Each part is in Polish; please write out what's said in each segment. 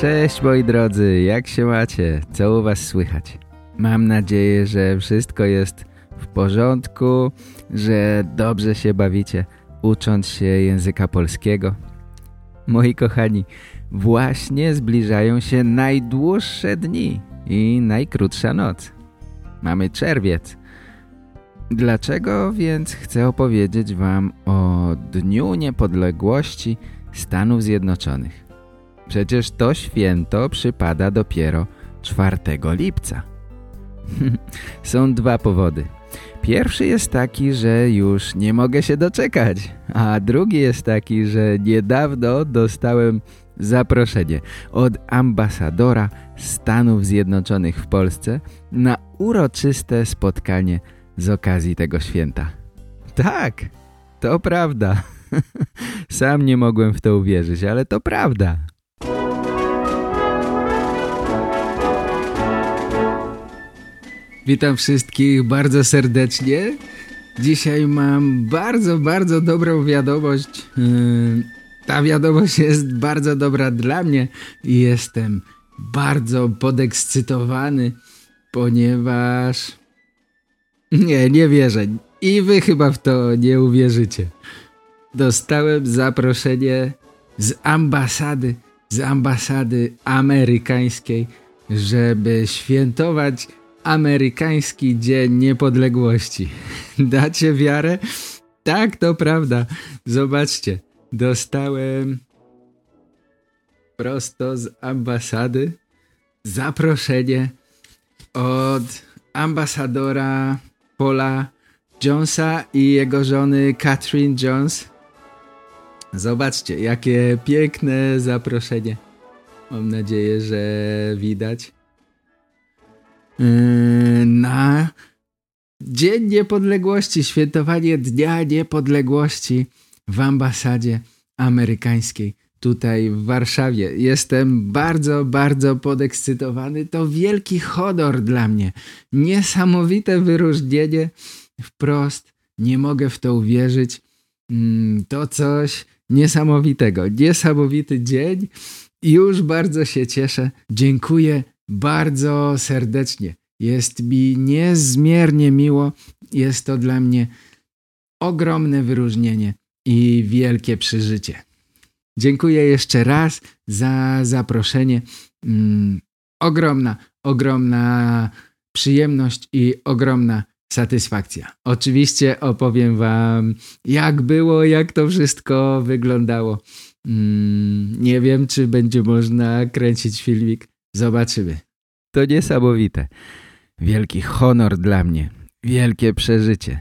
Cześć moi drodzy, jak się macie? Co u was słychać? Mam nadzieję, że wszystko jest w porządku, że dobrze się bawicie ucząc się języka polskiego. Moi kochani, właśnie zbliżają się najdłuższe dni i najkrótsza noc. Mamy czerwiec. Dlaczego więc chcę opowiedzieć wam o Dniu Niepodległości Stanów Zjednoczonych? Przecież to święto przypada dopiero 4 lipca. Są dwa powody. Pierwszy jest taki, że już nie mogę się doczekać, a drugi jest taki, że niedawno dostałem zaproszenie od ambasadora Stanów Zjednoczonych w Polsce na uroczyste spotkanie z okazji tego święta. Tak, to prawda. Sam nie mogłem w to uwierzyć, ale to prawda. Witam wszystkich bardzo serdecznie. Dzisiaj mam bardzo, bardzo dobrą wiadomość. Yy, ta wiadomość jest bardzo dobra dla mnie i jestem bardzo podekscytowany, ponieważ... Nie, nie wierzę. I wy chyba w to nie uwierzycie. Dostałem zaproszenie z ambasady, z ambasady amerykańskiej, żeby świętować amerykański Dzień Niepodległości. Dacie wiarę? Tak, to prawda. Zobaczcie, dostałem prosto z ambasady zaproszenie od ambasadora Paula Jonesa i jego żony Catherine Jones. Zobaczcie, jakie piękne zaproszenie. Mam nadzieję, że widać. Yy, na Dzień Niepodległości, świętowanie Dnia Niepodległości w ambasadzie amerykańskiej tutaj w Warszawie. Jestem bardzo, bardzo podekscytowany. To wielki honor dla mnie. Niesamowite wyróżnienie. Wprost nie mogę w to uwierzyć. Mm, to coś niesamowitego. Niesamowity dzień. Już bardzo się cieszę. Dziękuję bardzo serdecznie. Jest mi niezmiernie miło. Jest to dla mnie ogromne wyróżnienie i wielkie przeżycie. Dziękuję jeszcze raz za zaproszenie. Mm, ogromna, ogromna przyjemność i ogromna satysfakcja. Oczywiście opowiem wam jak było, jak to wszystko wyglądało. Mm, nie wiem, czy będzie można kręcić filmik. Zobaczymy. To niesamowite. Wielki honor dla mnie. Wielkie przeżycie.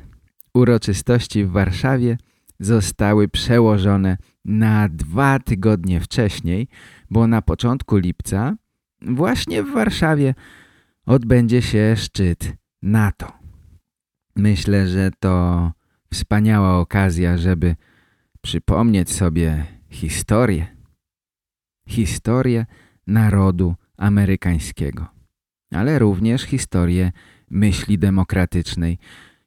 Uroczystości w Warszawie zostały przełożone na dwa tygodnie wcześniej, bo na początku lipca właśnie w Warszawie odbędzie się szczyt NATO. Myślę, że to wspaniała okazja, żeby przypomnieć sobie historię. Historię narodu amerykańskiego, ale również historię myśli demokratycznej,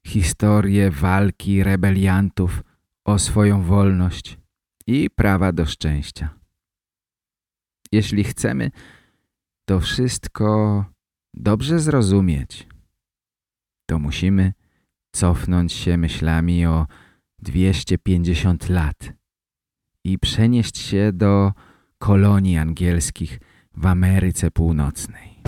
historię walki rebeliantów o swoją wolność i prawa do szczęścia. Jeśli chcemy to wszystko dobrze zrozumieć, to musimy cofnąć się myślami o 250 lat i przenieść się do kolonii angielskich w Ameryce Północnej.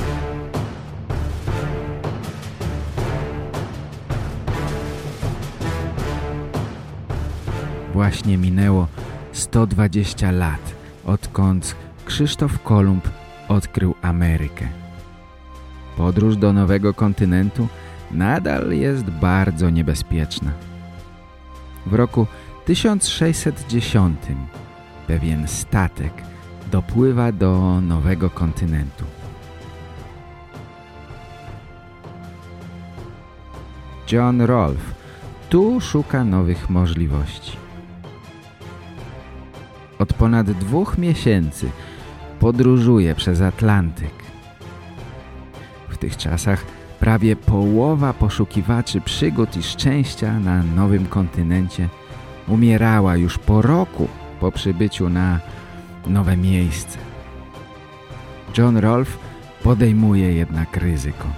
Właśnie minęło 120 lat, odkąd Krzysztof Kolumb odkrył Amerykę. Podróż do nowego kontynentu nadal jest bardzo niebezpieczna. W roku 1610 pewien statek dopływa do nowego kontynentu. John Rolfe tu szuka nowych możliwości. Od ponad dwóch miesięcy podróżuje przez Atlantyk. W tych czasach prawie połowa poszukiwaczy przygód i szczęścia na nowym kontynencie umierała już po roku po przybyciu na nowe miejsce. John Rolfe podejmuje jednak ryzyko.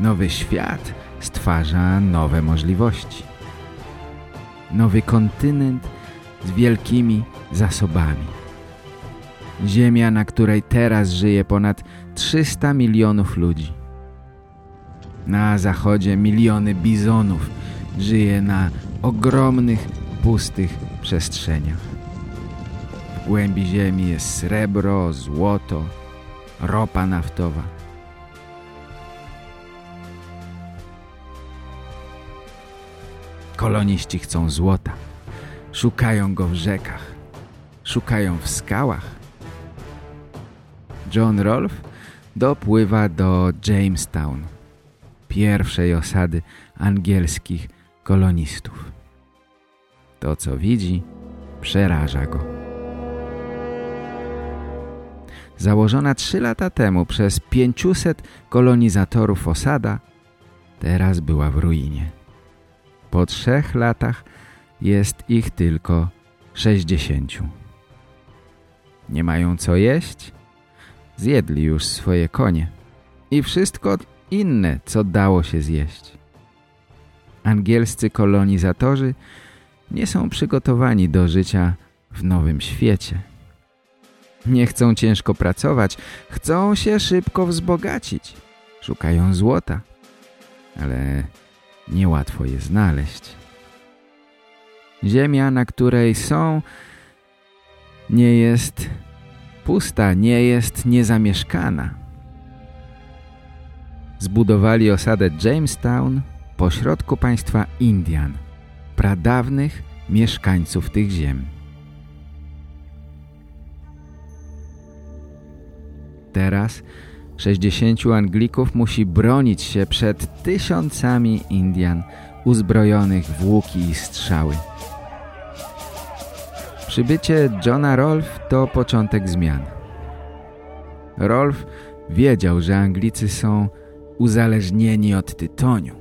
Nowy świat stwarza nowe możliwości. Nowy kontynent z wielkimi zasobami. Ziemia, na której teraz żyje ponad 300 milionów ludzi. Na zachodzie miliony bizonów żyje na ogromnych, pustych przestrzeniach. W głębi ziemi jest srebro, złoto, ropa naftowa. Koloniści chcą złota. Szukają go w rzekach. Szukają w skałach. John Rolfe dopływa do Jamestown, pierwszej osady angielskich kolonistów. To, co widzi, przeraża go. Założona trzy lata temu przez 500 kolonizatorów osada, teraz była w ruinie. Po trzech latach jest ich tylko 60. Nie mają co jeść? Zjedli już swoje konie i wszystko inne, co dało się zjeść. Angielscy kolonizatorzy nie są przygotowani do życia w nowym świecie. Nie chcą ciężko pracować, chcą się szybko wzbogacić. Szukają złota, ale niełatwo je znaleźć. Ziemia, na której są, nie jest pusta, nie jest niezamieszkana. Zbudowali osadę Jamestown pośrodku państwa Indian, pradawnych mieszkańców tych ziem. Teraz 60 Anglików musi bronić się przed tysiącami Indian uzbrojonych w łuki i strzały. Przybycie Johna Rolf to początek zmian. Rolf wiedział, że Anglicy są uzależnieni od tytoniu.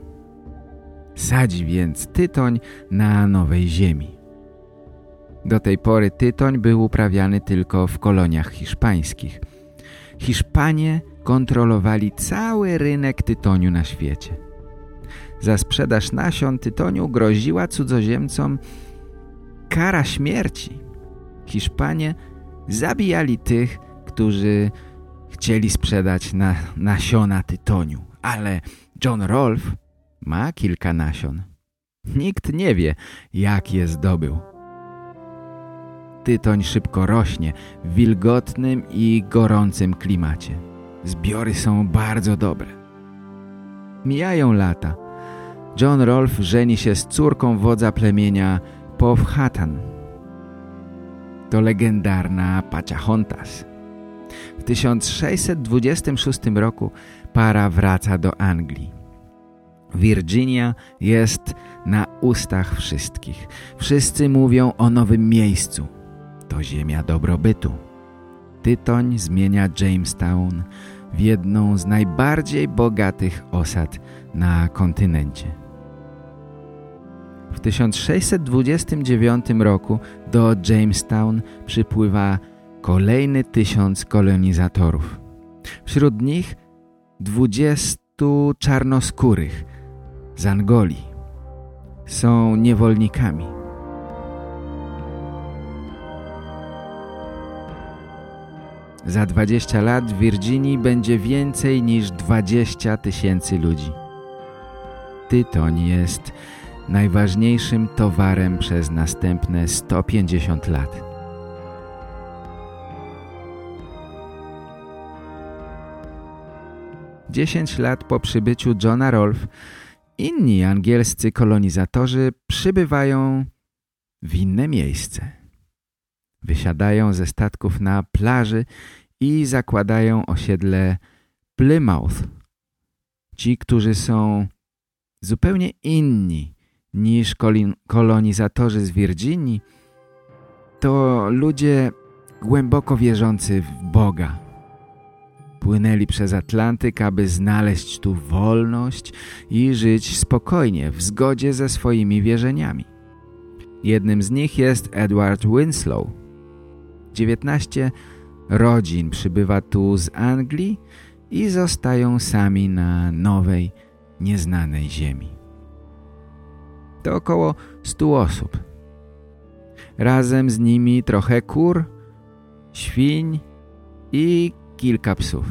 Sadzi więc tytoń na nowej ziemi. Do tej pory tytoń był uprawiany tylko w koloniach hiszpańskich. Hiszpanie kontrolowali cały rynek tytoniu na świecie. Za sprzedaż nasion tytoniu groziła cudzoziemcom kara śmierci. Hiszpanie zabijali tych, którzy chcieli sprzedać na, nasiona tytoniu. Ale John Rolfe ma kilka nasion. Nikt nie wie, jak je zdobył. Tytoń szybko rośnie w wilgotnym i gorącym klimacie. Zbiory są bardzo dobre. Mijają lata. John Rolfe żeni się z córką wodza plemienia Powhatan. To legendarna Pachahontas. W 1626 roku para wraca do Anglii. Virginia jest na ustach wszystkich. Wszyscy mówią o nowym miejscu. To ziemia dobrobytu. Tytoń zmienia Jamestown w jedną z najbardziej bogatych osad na kontynencie. W 1629 roku do Jamestown przypływa kolejny tysiąc kolonizatorów. Wśród nich dwudziestu czarnoskórych z Angolii. Są niewolnikami. Za 20 lat w Virginii będzie więcej niż 20 tysięcy ludzi. Tytoń jest najważniejszym towarem przez następne 150 lat. Dziesięć lat po przybyciu Johna Rolfe inni angielscy kolonizatorzy przybywają w inne miejsce. Wysiadają ze statków na plaży i zakładają osiedle Plymouth. Ci, którzy są zupełnie inni niż kolonizatorzy z Virginii, to ludzie głęboko wierzący w Boga. Płynęli przez Atlantyk, aby znaleźć tu wolność i żyć spokojnie, w zgodzie ze swoimi wierzeniami. Jednym z nich jest Edward Winslow. 19 rodzin przybywa tu z Anglii i zostają sami na nowej, nieznanej ziemi. To około 100 osób. Razem z nimi trochę kur, świń i kilka psów.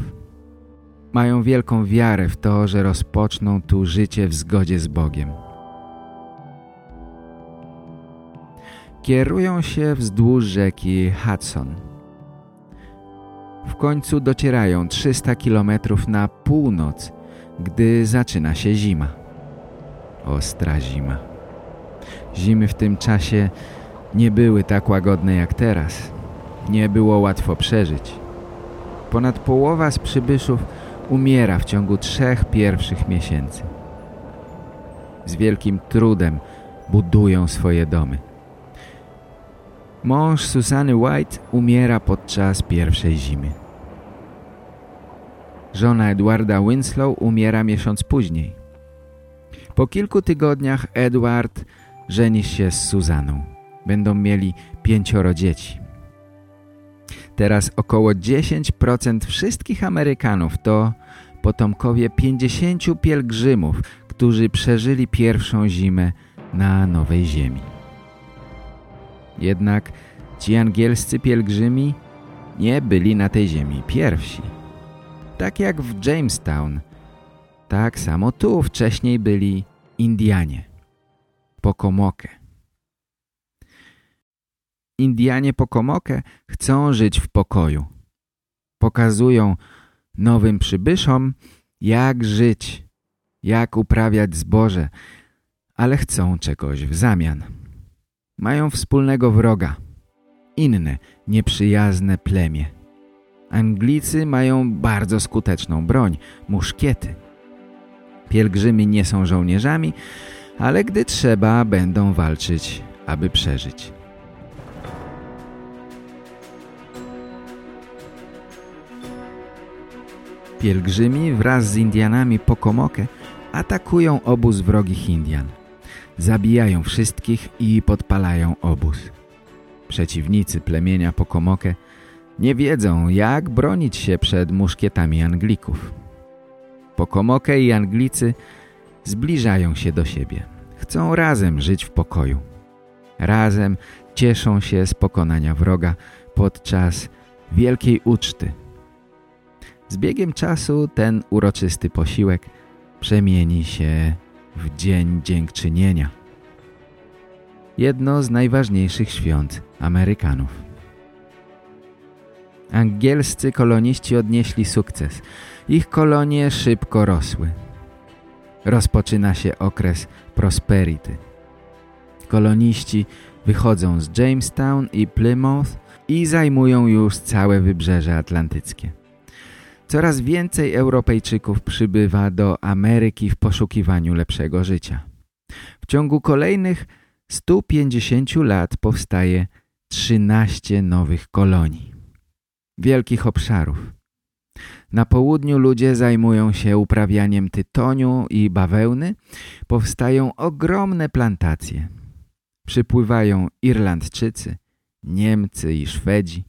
Mają wielką wiarę w to, że rozpoczną tu życie w zgodzie z Bogiem. Kierują się wzdłuż rzeki Hudson. W końcu docierają 300 kilometrów na północ, gdy zaczyna się zima. Ostra zima. Zimy w tym czasie nie były tak łagodne jak teraz. Nie było łatwo przeżyć. Ponad połowa z przybyszów umiera w ciągu trzech pierwszych miesięcy. Z wielkim trudem budują swoje domy. Mąż Susany White umiera podczas pierwszej zimy. Żona Edwarda Winslow umiera miesiąc później. Po kilku tygodniach Edward żeni się z Suzaną. Będą mieli pięcioro dzieci. Teraz około 10% wszystkich Amerykanów to potomkowie 50 pielgrzymów, którzy przeżyli pierwszą zimę na Nowej Ziemi. Jednak ci angielscy pielgrzymi nie byli na tej ziemi pierwsi. Tak jak w Jamestown, tak samo tu wcześniej byli Indianie, Pokomoke. Indianie Pokomoke chcą żyć w pokoju. Pokazują nowym przybyszom, jak żyć, jak uprawiać zboże, ale chcą czegoś w zamian. Mają wspólnego wroga, inne, nieprzyjazne plemię. Anglicy mają bardzo skuteczną broń, muszkiety. Pielgrzymi nie są żołnierzami, ale gdy trzeba, będą walczyć, aby przeżyć. Pielgrzymi wraz z Indianami Pokomoke atakują obóz wrogich Indian. Zabijają wszystkich i podpalają obóz. Przeciwnicy plemienia Pokomoke nie wiedzą, jak bronić się przed muszkietami Anglików. Pokomoke i Anglicy zbliżają się do siebie. Chcą razem żyć w pokoju. Razem cieszą się z pokonania wroga podczas wielkiej uczty. Z biegiem czasu ten uroczysty posiłek przemieni się w Dzień Dziękczynienia. Jedno z najważniejszych świąt Amerykanów. Angielscy koloniści odnieśli sukces. Ich kolonie szybko rosły. Rozpoczyna się okres prosperity. Koloniści wychodzą z Jamestown i Plymouth i zajmują już całe wybrzeże atlantyckie. Coraz więcej Europejczyków przybywa do Ameryki w poszukiwaniu lepszego życia. W ciągu kolejnych 150 lat powstaje 13 nowych kolonii. Wielkich obszarów. Na południu ludzie zajmują się uprawianiem tytoniu i bawełny. Powstają ogromne plantacje. Przypływają Irlandczycy, Niemcy i Szwedzi,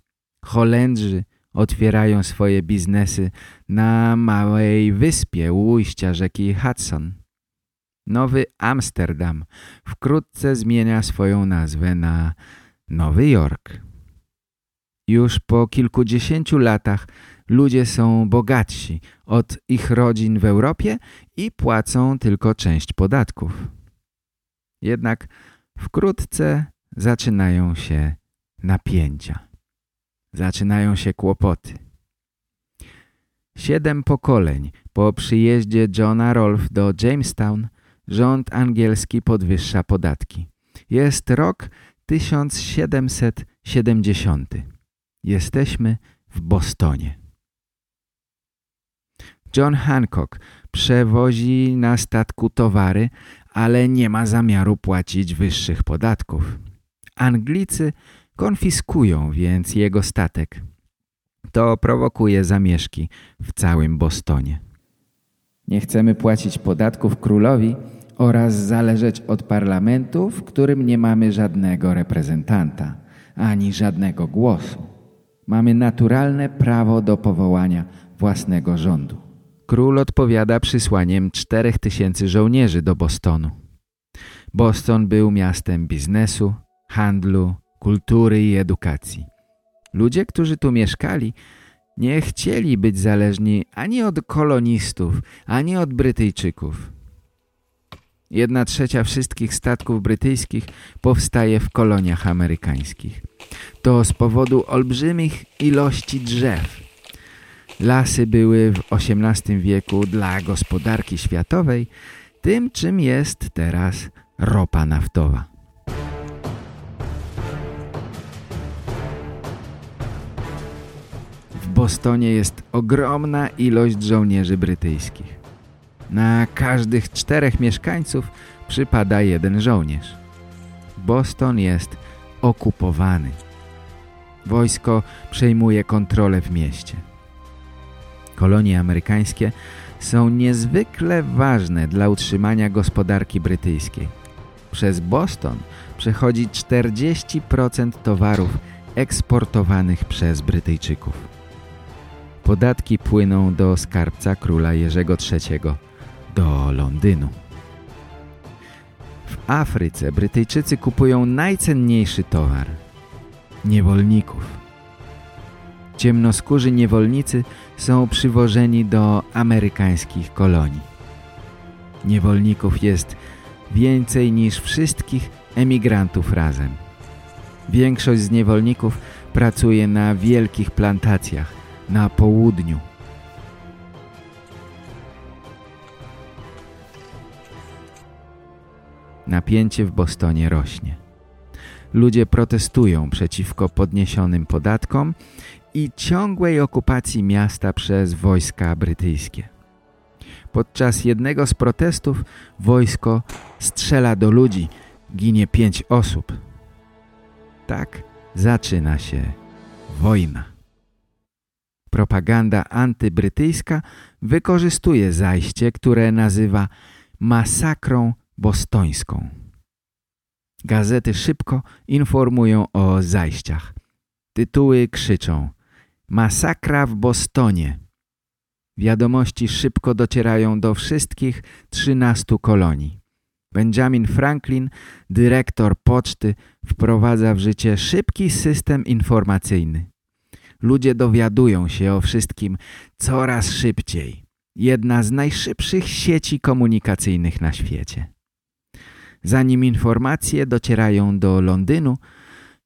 Holendrzy, otwierają swoje biznesy na małej wyspie ujścia rzeki Hudson. Nowy Amsterdam wkrótce zmienia swoją nazwę na Nowy Jork. Już po kilkudziesięciu latach ludzie są bogatsi od ich rodzin w Europie i płacą tylko część podatków. Jednak wkrótce zaczynają się napięcia. Zaczynają się kłopoty. Siedem pokoleń po przyjeździe Johna Rolfe do Jamestown rząd angielski podwyższa podatki. Jest rok 1770. Jesteśmy w Bostonie. John Hancock przewozi na statku towary, ale nie ma zamiaru płacić wyższych podatków. Anglicy konfiskują więc jego statek. To prowokuje zamieszki w całym Bostonie. Nie chcemy płacić podatków królowi oraz zależeć od parlamentu, w którym nie mamy żadnego reprezentanta, ani żadnego głosu. Mamy naturalne prawo do powołania własnego rządu. Król odpowiada przysłaniem czterech tysięcy żołnierzy do Bostonu. Boston był miastem biznesu, handlu, kultury i edukacji. Ludzie, którzy tu mieszkali, nie chcieli być zależni ani od kolonistów, ani od Brytyjczyków. Jedna trzecia wszystkich statków brytyjskich powstaje w koloniach amerykańskich. To z powodu olbrzymich ilości drzew. Lasy były w XVIII wieku dla gospodarki światowej tym, czym jest teraz ropa naftowa. Bostonie jest ogromna ilość żołnierzy brytyjskich. Na każdych czterech mieszkańców przypada jeden żołnierz. Boston jest okupowany. Wojsko przejmuje kontrolę w mieście. Kolonie amerykańskie są niezwykle ważne dla utrzymania gospodarki brytyjskiej. Przez Boston przechodzi 40% towarów eksportowanych przez Brytyjczyków. Podatki płyną do skarbca króla Jerzego III do Londynu. W Afryce Brytyjczycy kupują najcenniejszy towar – niewolników. Ciemnoskórzy niewolnicy są przywożeni do amerykańskich kolonii. Niewolników jest więcej niż wszystkich emigrantów razem. Większość z niewolników pracuje na wielkich plantacjach na południu Napięcie w Bostonie rośnie. Ludzie protestują przeciwko podniesionym podatkom i ciągłej okupacji miasta przez wojska brytyjskie. Podczas jednego z protestów wojsko strzela do ludzi, ginie pięć osób. Tak zaczyna się wojna. Propaganda antybrytyjska wykorzystuje zajście, które nazywa masakrą bostońską. Gazety szybko informują o zajściach. Tytuły krzyczą Masakra w Bostonie. Wiadomości szybko docierają do wszystkich 13 kolonii. Benjamin Franklin, dyrektor poczty, wprowadza w życie szybki system informacyjny. Ludzie dowiadują się o wszystkim coraz szybciej. Jedna z najszybszych sieci komunikacyjnych na świecie. Zanim informacje docierają do Londynu,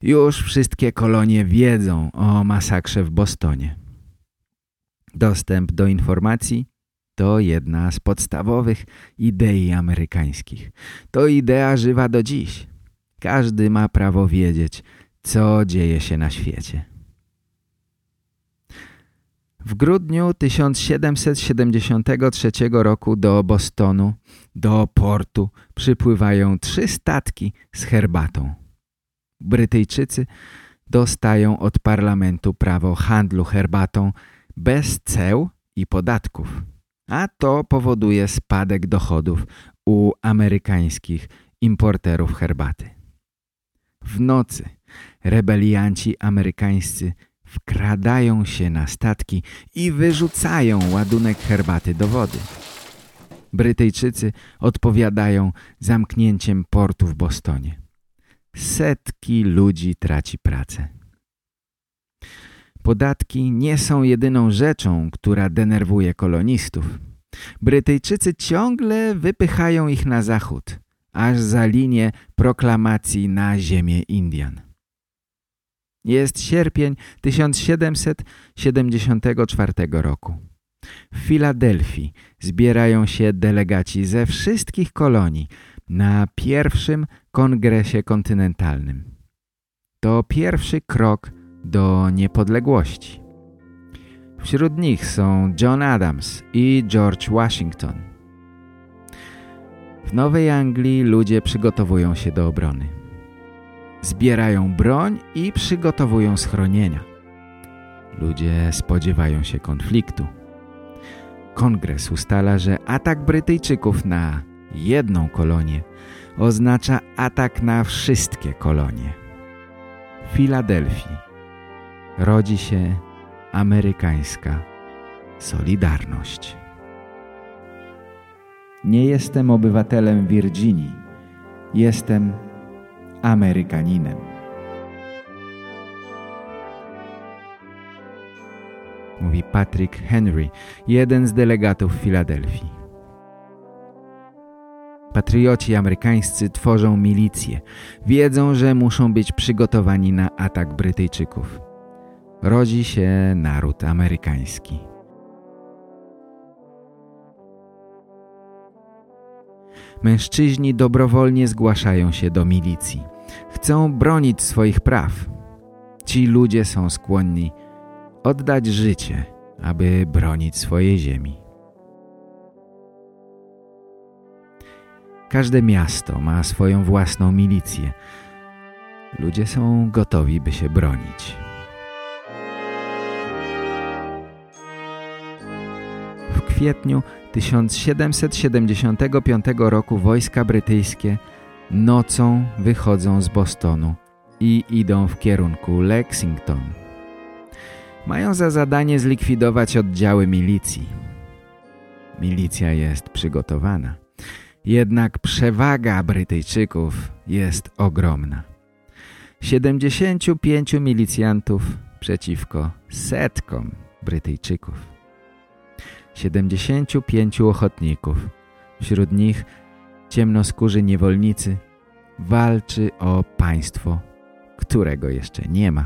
już wszystkie kolonie wiedzą o masakrze w Bostonie. Dostęp do informacji to jedna z podstawowych idei amerykańskich. To idea żywa do dziś. Każdy ma prawo wiedzieć, co dzieje się na świecie. W grudniu 1773 roku do Bostonu, do portu, przypływają trzy statki z herbatą. Brytyjczycy dostają od parlamentu prawo handlu herbatą bez ceł i podatków, a to powoduje spadek dochodów u amerykańskich importerów herbaty. W nocy rebelianci amerykańscy wkradają się na statki i wyrzucają ładunek herbaty do wody. Brytyjczycy odpowiadają zamknięciem portu w Bostonie. Setki ludzi traci pracę. Podatki nie są jedyną rzeczą, która denerwuje kolonistów. Brytyjczycy ciągle wypychają ich na zachód, aż za linię proklamacji na ziemię Indian. Jest sierpień 1774 roku. W Filadelfii zbierają się delegaci ze wszystkich kolonii na pierwszym kongresie kontynentalnym. To pierwszy krok do niepodległości. Wśród nich są John Adams i George Washington. W Nowej Anglii ludzie przygotowują się do obrony. Zbierają broń i przygotowują schronienia. Ludzie spodziewają się konfliktu. Kongres ustala, że atak Brytyjczyków na jedną kolonię oznacza atak na wszystkie kolonie. W Filadelfii rodzi się amerykańska Solidarność. Nie jestem obywatelem Virginii. Jestem Amerykaninem. Mówi Patrick Henry, jeden z delegatów Filadelfii. Patrioci amerykańscy tworzą milicję. Wiedzą, że muszą być przygotowani na atak Brytyjczyków rodzi się naród amerykański. Mężczyźni dobrowolnie zgłaszają się do milicji. Chcą bronić swoich praw. Ci ludzie są skłonni oddać życie, aby bronić swojej ziemi. Każde miasto ma swoją własną milicję. Ludzie są gotowi, by się bronić. kwietniu 1775 roku wojska brytyjskie nocą wychodzą z Bostonu i idą w kierunku Lexington. Mają za zadanie zlikwidować oddziały milicji. Milicja jest przygotowana. Jednak przewaga Brytyjczyków jest ogromna. 75 milicjantów przeciwko setkom Brytyjczyków. 75 ochotników. Wśród nich ciemnoskórzy niewolnicy walczy o państwo, którego jeszcze nie ma.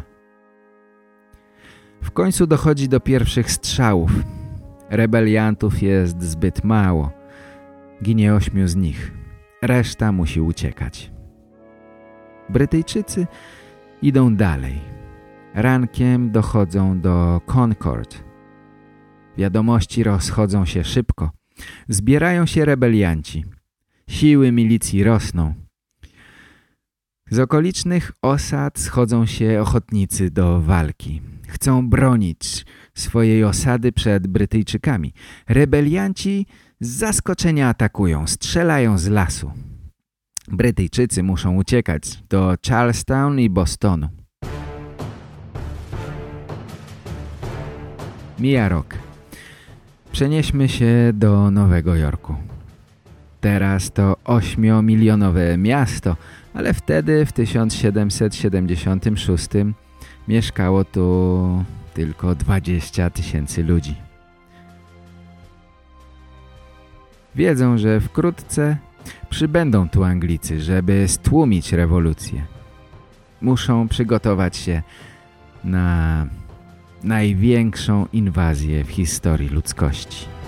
W końcu dochodzi do pierwszych strzałów. Rebeliantów jest zbyt mało. Ginie ośmiu z nich. Reszta musi uciekać. Brytyjczycy idą dalej. Rankiem dochodzą do Concord – Wiadomości rozchodzą się szybko. Zbierają się rebelianci. Siły milicji rosną. Z okolicznych osad schodzą się ochotnicy do walki. Chcą bronić swojej osady przed Brytyjczykami. Rebelianci z zaskoczenia atakują, strzelają z lasu. Brytyjczycy muszą uciekać do Charlestown i Bostonu. Mija rok. Przenieśmy się do Nowego Jorku. Teraz to ośmiomilionowe miasto, ale wtedy w 1776 mieszkało tu tylko 20 tysięcy ludzi. Wiedzą, że wkrótce przybędą tu Anglicy, żeby stłumić rewolucję. Muszą przygotować się na największą inwazję w historii ludzkości.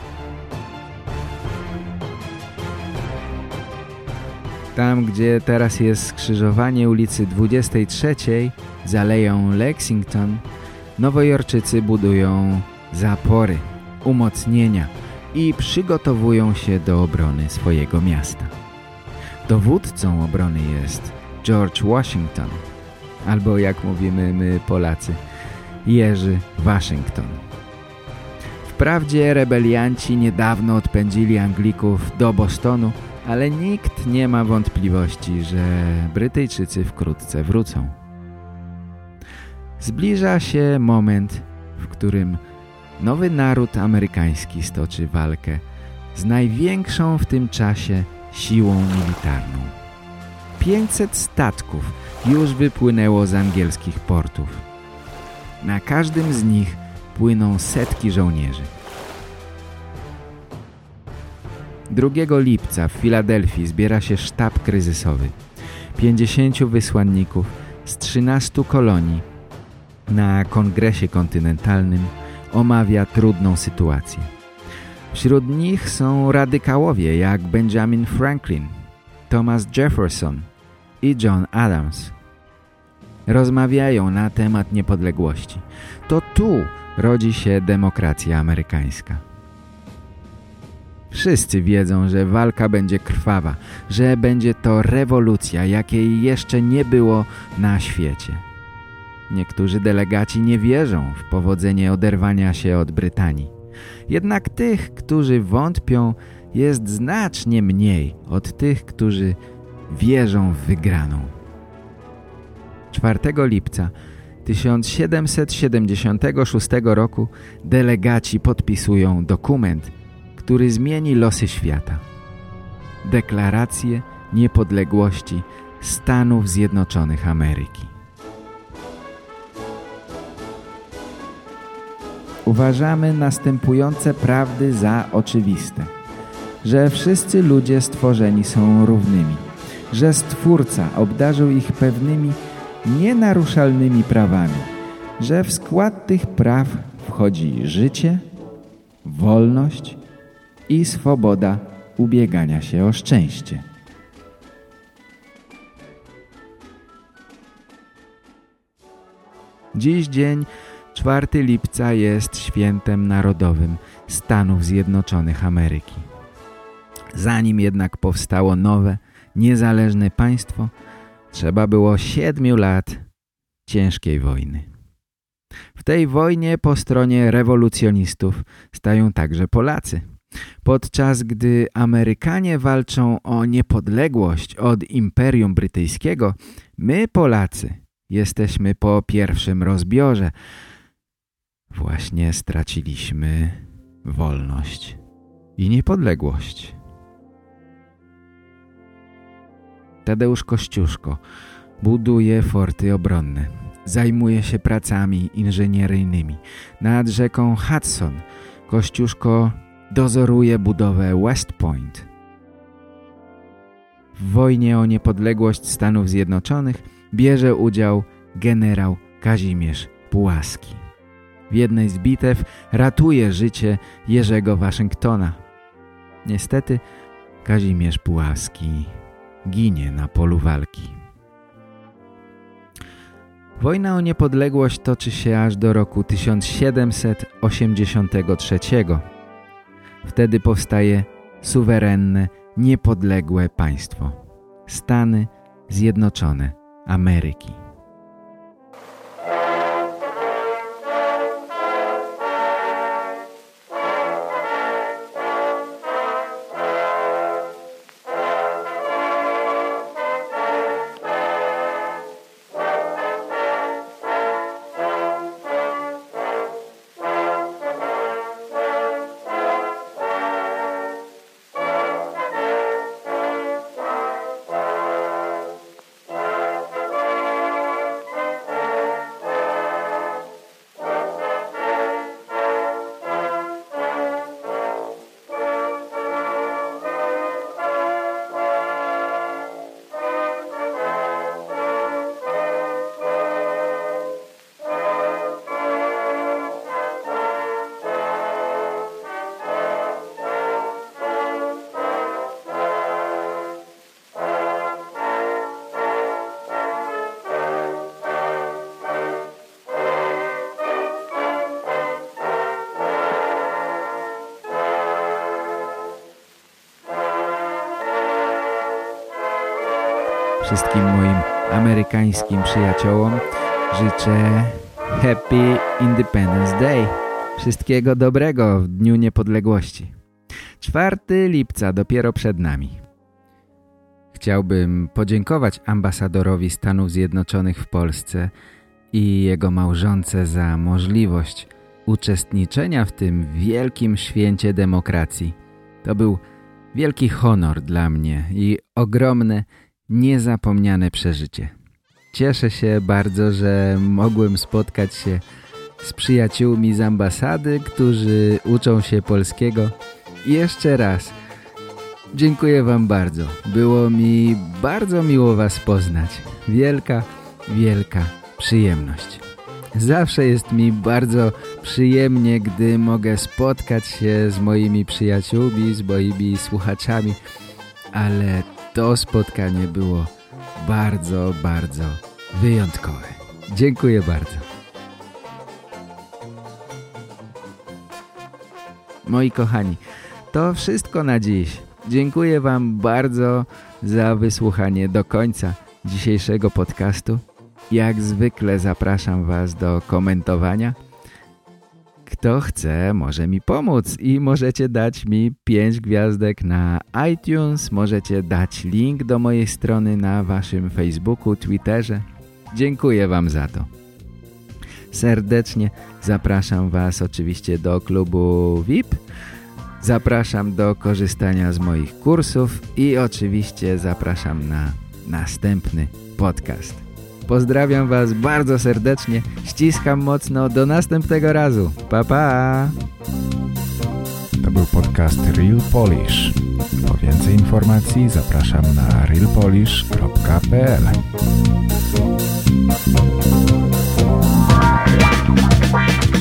Tam, gdzie teraz jest skrzyżowanie ulicy 23 zaleją Lexington, nowojorczycy budują zapory, umocnienia i przygotowują się do obrony swojego miasta. Dowódcą obrony jest George Washington, albo jak mówimy my Polacy – Jerzy Waszyngton. Wprawdzie rebelianci niedawno odpędzili Anglików do Bostonu, ale nikt nie ma wątpliwości, że Brytyjczycy wkrótce wrócą. Zbliża się moment, w którym nowy naród amerykański stoczy walkę z największą w tym czasie siłą militarną. 500 statków już wypłynęło z angielskich portów. Na każdym z nich płyną setki żołnierzy. 2 lipca w Filadelfii zbiera się sztab kryzysowy. 50 wysłanników z 13 kolonii na kongresie kontynentalnym omawia trudną sytuację. Wśród nich są radykałowie jak Benjamin Franklin, Thomas Jefferson i John Adams. Rozmawiają na temat niepodległości. To tu rodzi się demokracja amerykańska. Wszyscy wiedzą, że walka będzie krwawa, że będzie to rewolucja, jakiej jeszcze nie było na świecie. Niektórzy delegaci nie wierzą w powodzenie oderwania się od Brytanii. Jednak tych, którzy wątpią, jest znacznie mniej od tych, którzy wierzą w wygraną. 4 lipca 1776 roku delegaci podpisują dokument, który zmieni losy świata. Deklarację niepodległości Stanów Zjednoczonych Ameryki. Uważamy następujące prawdy za oczywiste. Że wszyscy ludzie stworzeni są równymi. Że Stwórca obdarzył ich pewnymi nienaruszalnymi prawami. Że w skład tych praw wchodzi życie, wolność i swoboda ubiegania się o szczęście. Dziś dzień 4 lipca jest świętem narodowym Stanów Zjednoczonych Ameryki. Zanim jednak powstało nowe, niezależne państwo, trzeba było siedmiu lat ciężkiej wojny. W tej wojnie po stronie rewolucjonistów stają także Polacy. Podczas gdy Amerykanie walczą o niepodległość od Imperium Brytyjskiego, my Polacy jesteśmy po pierwszym rozbiorze, Właśnie straciliśmy wolność i niepodległość. Tadeusz Kościuszko buduje forty obronne. Zajmuje się pracami inżynieryjnymi. Nad rzeką Hudson Kościuszko dozoruje budowę West Point. W wojnie o niepodległość Stanów Zjednoczonych bierze udział generał Kazimierz Pułaski w jednej z bitew ratuje życie Jerzego Waszyngtona. Niestety Kazimierz Pułaski ginie na polu walki. Wojna o niepodległość toczy się aż do roku 1783. Wtedy powstaje suwerenne, niepodległe państwo. Stany Zjednoczone Ameryki. Wszystkim moim amerykańskim przyjaciołom życzę Happy Independence Day. Wszystkiego dobrego w Dniu Niepodległości. 4 lipca dopiero przed nami. Chciałbym podziękować ambasadorowi Stanów Zjednoczonych w Polsce i jego małżonce za możliwość uczestniczenia w tym wielkim święcie demokracji. To był wielki honor dla mnie i ogromne niezapomniane przeżycie. Cieszę się bardzo, że mogłem spotkać się z przyjaciółmi z ambasady, którzy uczą się polskiego. Jeszcze raz dziękuję Wam bardzo. Było mi bardzo miło Was poznać. Wielka, wielka przyjemność. Zawsze jest mi bardzo przyjemnie, gdy mogę spotkać się z moimi przyjaciółmi, z moimi słuchaczami, ale to spotkanie było bardzo, bardzo wyjątkowe. Dziękuję bardzo. Moi kochani, to wszystko na dziś. Dziękuję Wam bardzo za wysłuchanie do końca dzisiejszego podcastu. Jak zwykle zapraszam Was do komentowania. Kto chce, może mi pomóc i możecie dać mi 5 gwiazdek na iTunes, możecie dać link do mojej strony na Waszym Facebooku, Twitterze. Dziękuję Wam za to. Serdecznie zapraszam Was oczywiście do klubu VIP. Zapraszam do korzystania z moich kursów i oczywiście zapraszam na następny podcast. Pozdrawiam Was bardzo serdecznie, ściskam mocno, do następnego razu. Pa, pa! To był podcast Real Polish. Po więcej informacji zapraszam na realpolish.pl Thank